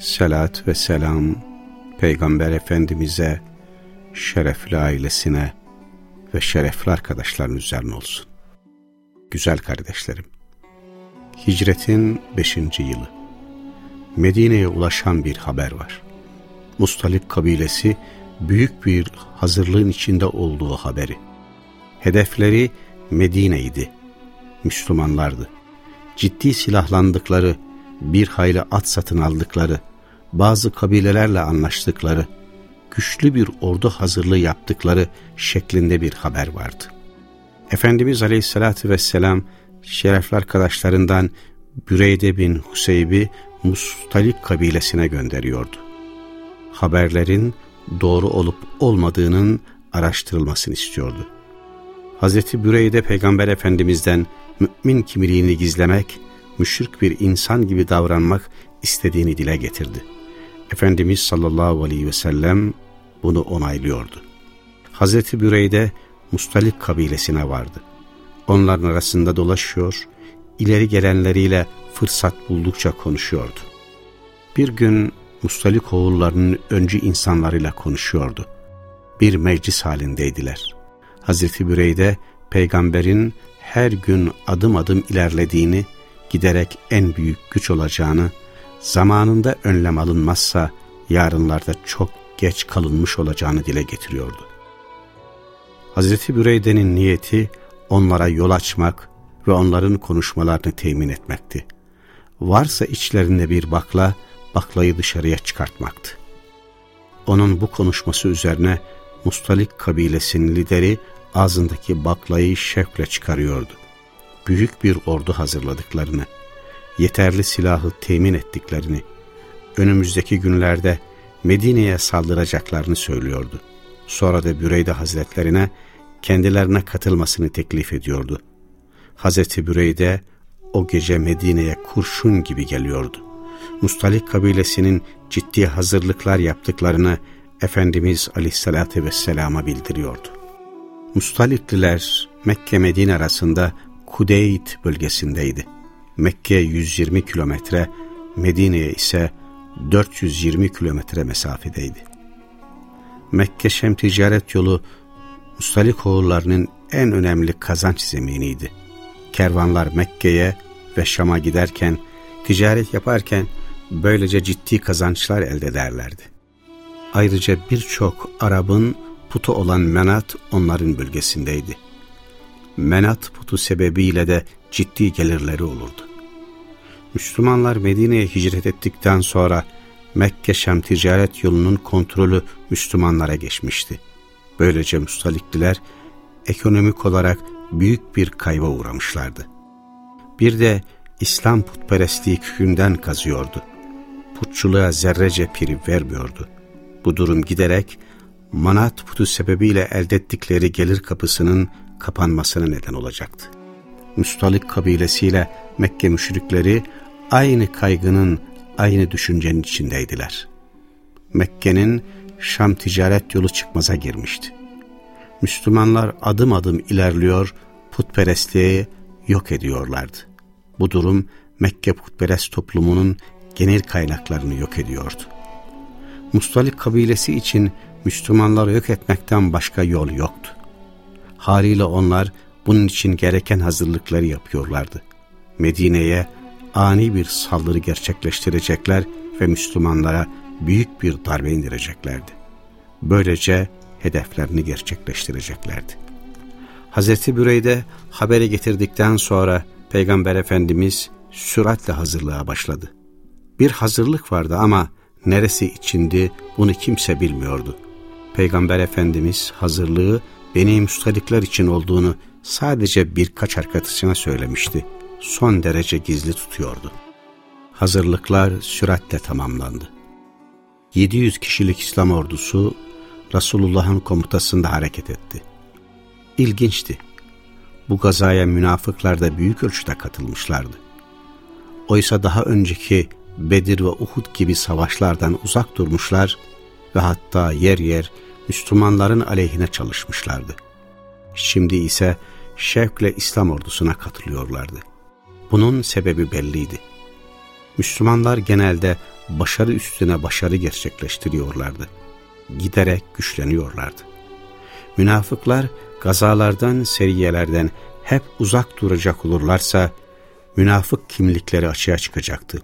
Selat ve selam Peygamber Efendimiz'e, şerefli ailesine ve şerefli arkadaşların üzerine olsun. Güzel kardeşlerim, hicretin beşinci yılı. Medine'ye ulaşan bir haber var. Mustalip kabilesi büyük bir hazırlığın içinde olduğu haberi. Hedefleri Medine'ydi. Müslümanlardı. Ciddi silahlandıkları, bir hayli at satın aldıkları, bazı kabilelerle anlaştıkları, güçlü bir ordu hazırlığı yaptıkları şeklinde bir haber vardı. Efendimiz Aleyhisselatü Vesselam şerefli arkadaşlarından Büreyde bin Huseyb'i Mustalik kabilesine gönderiyordu. Haberlerin doğru olup olmadığının araştırılmasını istiyordu. Hazreti Büreyde Peygamber Efendimiz'den mümin kimliğini gizlemek, müşrik bir insan gibi davranmak istediğini dile getirdi. Efendimiz sallallahu aleyhi ve sellem bunu onaylıyordu. Hazreti Büreyde Mustalik kabilesine vardı. Onların arasında dolaşıyor, ileri gelenleriyle fırsat buldukça konuşuyordu. Bir gün Mustalik oğullarının öncü insanlarıyla konuşuyordu. Bir meclis halindeydiler. Hazreti Büreyde peygamberin her gün adım adım ilerlediğini, giderek en büyük güç olacağını, zamanında önlem alınmazsa yarınlarda çok geç kalınmış olacağını dile getiriyordu. Hazreti Büreyde'nin niyeti onlara yol açmak ve onların konuşmalarını temin etmekti. Varsa içlerinde bir bakla, baklayı dışarıya çıkartmaktı. Onun bu konuşması üzerine Mustalik kabilesinin lideri ağzındaki baklayı şevkle çıkarıyordu. Büyük bir ordu hazırladıklarını, yeterli silahı temin ettiklerini, önümüzdeki günlerde Medine'ye saldıracaklarını söylüyordu. Sonra da Büreyde Hazretlerine kendilerine katılmasını teklif ediyordu. Hazreti Büreyde o gece Medine'ye kurşun gibi geliyordu. Mustalik kabilesinin ciddi hazırlıklar yaptıklarını Efendimiz Aleyhisselatü Vesselam'a bildiriyordu. Mustalikliler Mekke-Medine arasında Kudeyt bölgesindeydi. Mekke 120 kilometre, Medine'ye ise 420 kilometre mesafedeydi. Mekke-Şem ticaret yolu Mustalik oğullarının en önemli kazanç zeminiydi. Kervanlar Mekke'ye ve Şam'a giderken, ticaret yaparken böylece ciddi kazançlar elde ederlerdi. Ayrıca birçok Arap'ın putu olan Menat onların bölgesindeydi. Menat putu sebebiyle de ciddi gelirleri olurdu. Müslümanlar Medine'ye hicret ettikten sonra Mekke-Şam ticaret yolunun kontrolü Müslümanlara geçmişti. Böylece Mustalikliler ekonomik olarak büyük bir kayba uğramışlardı. Bir de İslam putperestliği kükünden kazıyordu. Putçuluğa zerrece prim vermiyordu. Bu durum giderek manat putu sebebiyle elde ettikleri gelir kapısının kapanmasına neden olacaktı. Müstalik kabilesiyle Mekke müşrikleri aynı kaygının, aynı düşüncenin içindeydiler. Mekke'nin Şam ticaret yolu çıkmaza girmişti. Müslümanlar adım adım ilerliyor, putperestliği yok ediyorlardı. Bu durum Mekke putperest toplumunun genel kaynaklarını yok ediyordu. Mustalik kabilesi için Müslümanları yok etmekten başka yol yoktu. Haliyle onlar bunun için gereken hazırlıkları yapıyorlardı. Medine'ye ani bir saldırı gerçekleştirecekler ve Müslümanlara büyük bir darbe indireceklerdi. Böylece hedeflerini gerçekleştireceklerdi. Hazreti Büreyde haberi getirdikten sonra Peygamber Efendimiz süratle hazırlığa başladı. Bir hazırlık vardı ama neresi içindi bunu kimse bilmiyordu. Peygamber Efendimiz hazırlığı Beni Müstalikler için olduğunu sadece birkaç arkadaşına söylemişti. Son derece gizli tutuyordu. Hazırlıklar süratle tamamlandı. 700 kişilik İslam ordusu Resulullah'ın komutasında hareket etti. İlginçti. Bu gazaya münafıklar da büyük ölçüde katılmışlardı. Oysa daha önceki Bedir ve Uhud gibi savaşlardan uzak durmuşlar ve hatta yer yer Müslümanların aleyhine çalışmışlardı. Şimdi ise şevkle İslam ordusuna katılıyorlardı. Bunun sebebi belliydi. Müslümanlar genelde başarı üstüne başarı gerçekleştiriyorlardı. Giderek güçleniyorlardı. Münafıklar gazalardan, seriyelerden hep uzak duracak olurlarsa münafık kimlikleri açığa çıkacaktı.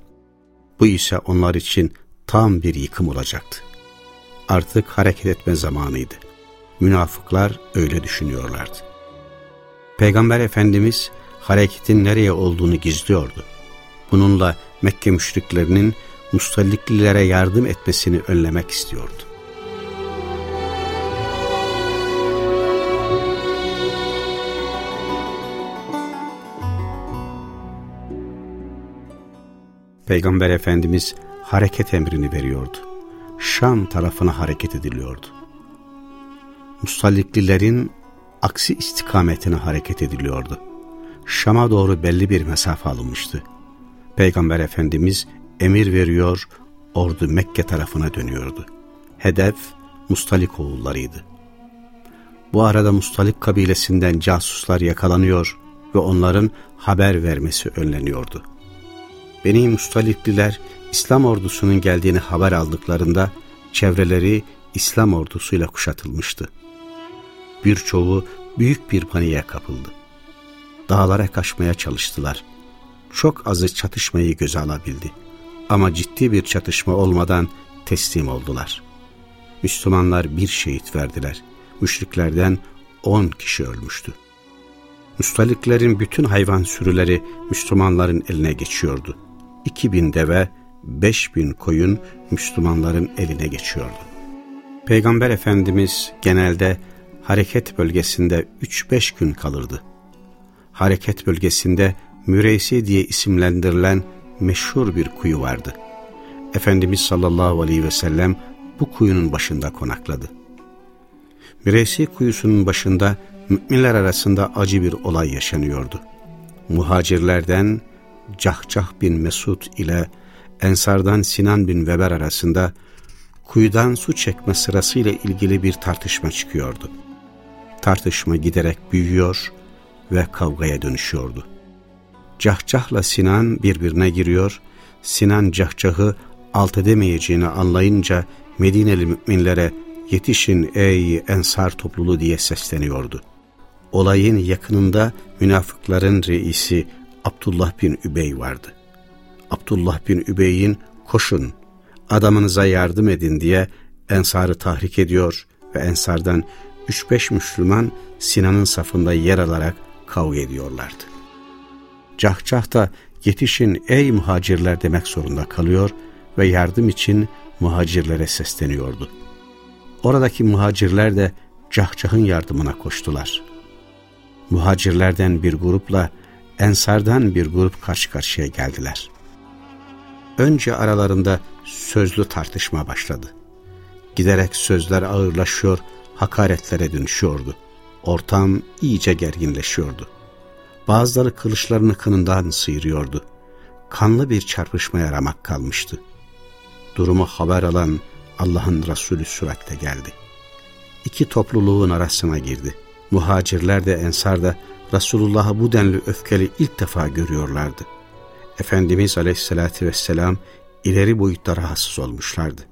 Bu ise onlar için tam bir yıkım olacaktı. Artık hareket etme zamanıydı. Münafıklar öyle düşünüyorlardı. Peygamber Efendimiz hareketin nereye olduğunu gizliyordu. Bununla Mekke müşriklerinin Mustalliklilere yardım etmesini önlemek istiyordu. Peygamber Efendimiz hareket emrini veriyordu. Şam tarafına hareket ediliyordu. Musalliklilerin aksi istikametine hareket ediliyordu. Şam'a doğru belli bir mesafe alınmıştı. Peygamber Efendimiz emir veriyor, ordu Mekke tarafına dönüyordu. Hedef Mustalik oğullarıydı. Bu arada Mustalik kabilesinden casuslar yakalanıyor ve onların haber vermesi önleniyordu. Beni Mustalikliler İslam ordusunun geldiğini haber aldıklarında çevreleri İslam ordusuyla kuşatılmıştı. Birçoğu büyük bir paniğe kapıldı. Dağlara kaçmaya çalıştılar. Çok azı çatışmayı göze alabildi. Ama ciddi bir çatışma olmadan teslim oldular. Müslümanlar bir şehit verdiler. Müşriklerden on kişi ölmüştü. Müstaliklerin bütün hayvan sürüleri Müslümanların eline geçiyordu. 2000 deve, 5000 koyun Müslümanların eline geçiyordu. Peygamber Efendimiz genelde hareket bölgesinde 3-5 gün kalırdı. Hareket bölgesinde Müreysi diye isimlendirilen meşhur bir kuyu vardı. Efendimiz sallallahu aleyhi ve sellem bu kuyunun başında konakladı. Müreysi kuyusunun başında müminler arasında acı bir olay yaşanıyordu. Muhacirlerden Cahcah bin Mesud ile Ensardan Sinan bin Weber arasında kuyudan su çekme sırasıyla ilgili bir tartışma çıkıyordu. Tartışma giderek büyüyor ve kavgaya dönüşüyordu. Cahcah'la Sinan birbirine giriyor, Sinan Cahcah'ı alt edemeyeceğini anlayınca Medineli müminlere yetişin ey ensar topluluğu diye sesleniyordu. Olayın yakınında münafıkların reisi Abdullah bin Übey vardı. Abdullah bin Übey'in koşun adamınıza yardım edin diye Ensar'ı tahrik ediyor ve Ensar'dan 3-5 Müslüman Sinan'ın safında yer alarak kavga ediyorlardı. Cahcah da yetişin ey muhacirler demek zorunda kalıyor ve yardım için muhacirlere sesleniyordu. Oradaki muhacirler de Cahcah'ın yardımına koştular. Muhacirlerden bir grupla Ensardan bir grup karşı karşıya geldiler. Önce aralarında sözlü tartışma başladı. Giderek sözler ağırlaşıyor, hakaretlere dönüşüyordu. Ortam iyice gerginleşiyordu. Bazıları kılıçlarını kınından sıyırıyordu. Kanlı bir çarpışmaya ramak kalmıştı. Durumu haber alan Allah'ın Resulü süratle geldi. İki topluluğun arasına girdi. Muhacirler de ensar da Resulullah'ı bu denli öfkeli ilk defa görüyorlardı. Efendimiz Aleyhisselatü Vesselam ileri boyutta rahatsız olmuşlardı.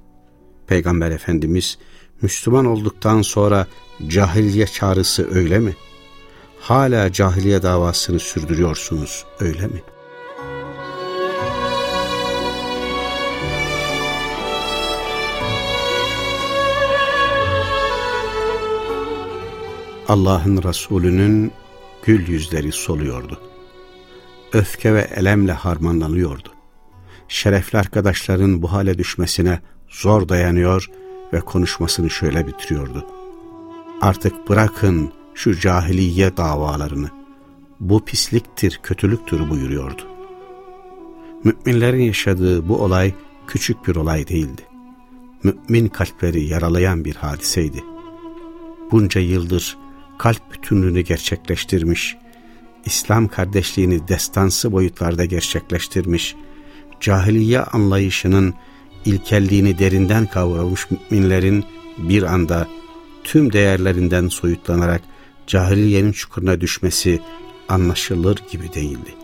Peygamber Efendimiz Müslüman olduktan sonra cahiliye çağrısı öyle mi? hala cahiliye davasını sürdürüyorsunuz öyle mi? Allah'ın Resulü'nün gül yüzleri soluyordu. Öfke ve elemle harmanlanıyordu. Şerefli arkadaşların bu hale düşmesine zor dayanıyor ve konuşmasını şöyle bitiriyordu. Artık bırakın şu cahiliye davalarını. Bu pisliktir, kötülüktür buyuruyordu. Müminlerin yaşadığı bu olay küçük bir olay değildi. mümin kalpleri yaralayan bir hadiseydi. Bunca yıldır kalp bütünlüğünü gerçekleştirmiş, İslam kardeşliğini destansı boyutlarda gerçekleştirmiş, cahiliye anlayışının ilkelliğini derinden kavramış müminlerin bir anda tüm değerlerinden soyutlanarak cahiliyenin çukuruna düşmesi anlaşılır gibi değildi.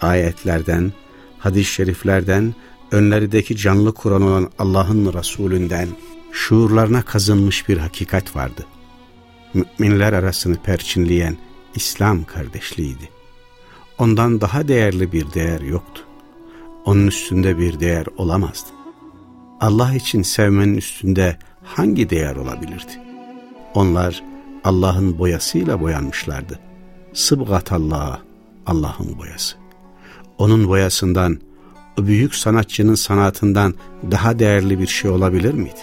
Ayetlerden, hadis-i şeriflerden, önlerindeki canlı Kur'an olan Allah'ın Resulünden şuurlarına kazınmış bir hakikat vardı. Müminler arasını perçinleyen İslam kardeşliğiydi. Ondan daha değerli bir değer yoktu. Onun üstünde bir değer olamazdı. Allah için sevmenin üstünde hangi değer olabilirdi? Onlar Allah'ın boyasıyla boyanmışlardı. Sıbgat Allah, Allah'ın boyası. Onun boyasından, o büyük sanatçının sanatından daha değerli bir şey olabilir miydi?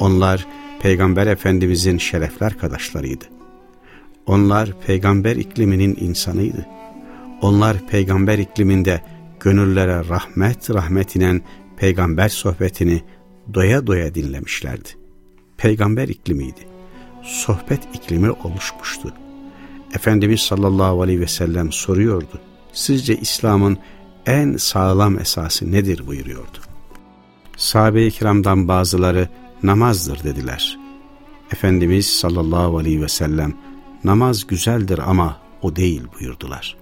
Onlar Peygamber Efendimizin şerefler arkadaşlarıydı. Onlar peygamber ikliminin insanıydı. Onlar peygamber ikliminde gönüllere rahmet rahmet inen peygamber sohbetini doya doya dinlemişlerdi. Peygamber iklimiydi. Sohbet iklimi oluşmuştu. Efendimiz sallallahu aleyhi ve sellem soruyordu. Sizce İslam'ın en sağlam esası nedir buyuruyordu. Sahabe-i kiramdan bazıları namazdır dediler. Efendimiz sallallahu aleyhi ve sellem namaz güzeldir ama o değil buyurdular.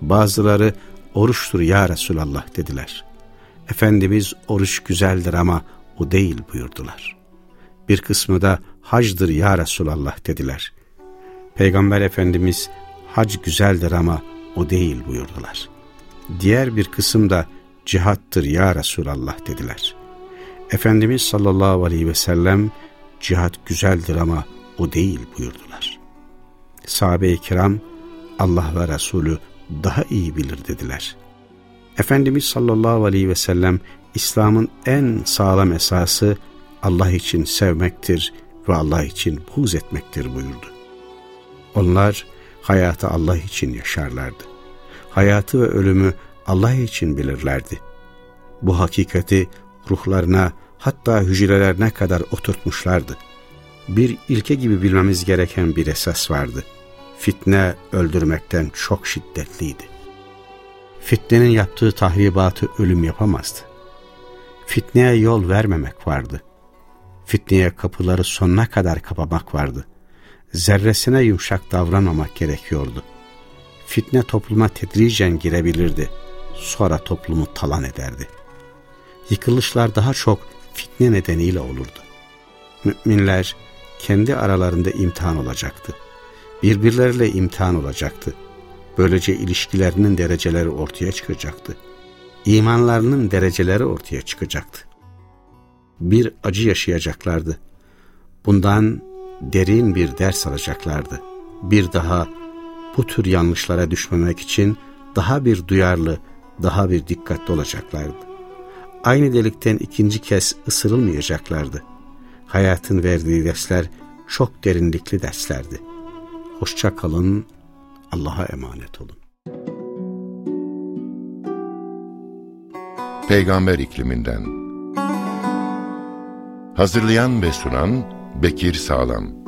Bazıları oruçtur ya Resulallah dediler. Efendimiz oruç güzeldir ama o değil buyurdular. Bir kısmı da hacdır ya Resulallah dediler. Peygamber Efendimiz hac güzeldir ama o değil buyurdular. Diğer bir kısım da cihattır ya Resulallah dediler. Efendimiz sallallahu aleyhi ve sellem cihat güzeldir ama o değil buyurdular. Sahabe-i kiram Allah ve Resulü daha iyi bilir dediler. Efendimiz sallallahu aleyhi ve sellem İslam'ın en sağlam esası Allah için sevmektir ve Allah için buğz etmektir buyurdu. Onlar hayatı Allah için yaşarlardı. Hayatı ve ölümü Allah için bilirlerdi. Bu hakikati ruhlarına hatta hücrelerine kadar oturtmuşlardı. Bir ilke gibi bilmemiz gereken bir esas vardı. Fitne öldürmekten çok şiddetliydi. Fitnenin yaptığı tahribatı ölüm yapamazdı. Fitneye yol vermemek vardı. Fitneye kapıları sonuna kadar kapamak vardı. Zerresine yumuşak davranmamak gerekiyordu. Fitne topluma tedricen girebilirdi. Sonra toplumu talan ederdi. Yıkılışlar daha çok fitne nedeniyle olurdu. Müminler kendi aralarında imtihan olacaktı. Birbirleriyle imtihan olacaktı. Böylece ilişkilerinin dereceleri ortaya çıkacaktı. İmanlarının dereceleri ortaya çıkacaktı. Bir acı yaşayacaklardı. Bundan derin bir ders alacaklardı. Bir daha bu tür yanlışlara düşmemek için daha bir duyarlı, daha bir dikkatli olacaklardı. Aynı delikten ikinci kez ısırılmayacaklardı. Hayatın verdiği dersler çok derinlikli derslerdi. Hoşça kalın, Allah'a emanet olun. Peygamber ikliminden Hazırlayan ve sunan Bekir Sağlam